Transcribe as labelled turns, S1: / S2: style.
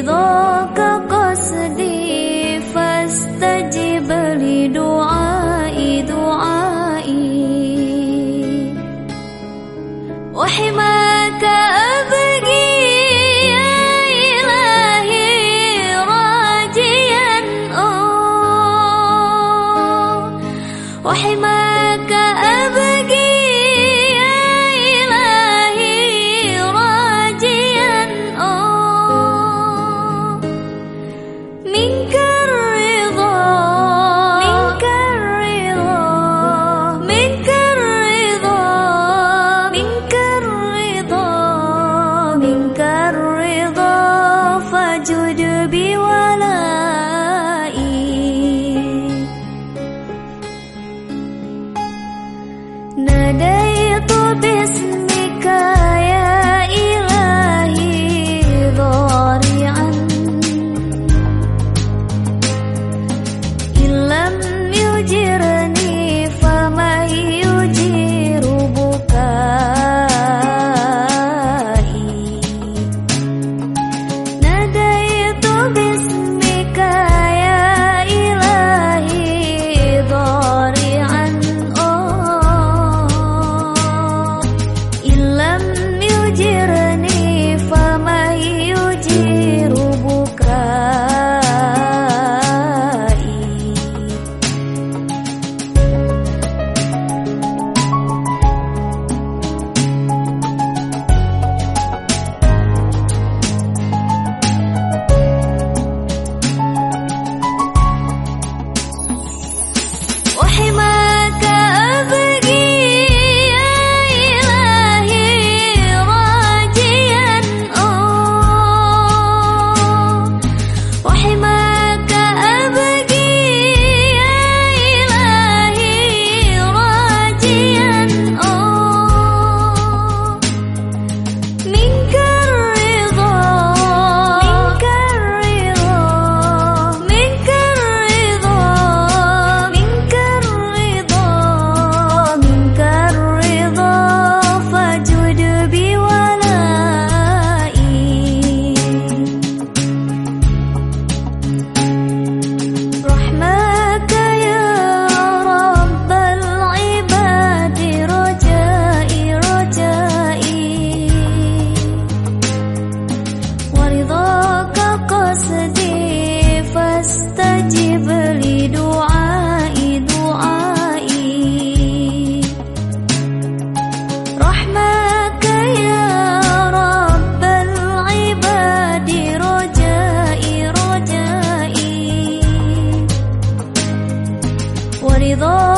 S1: رضاك قصدي فاستجب لدعائي دعائي وحماك أبغي يا إلهي راجيا وحماك أبغي بولائي ناديت باسمي है olvidó.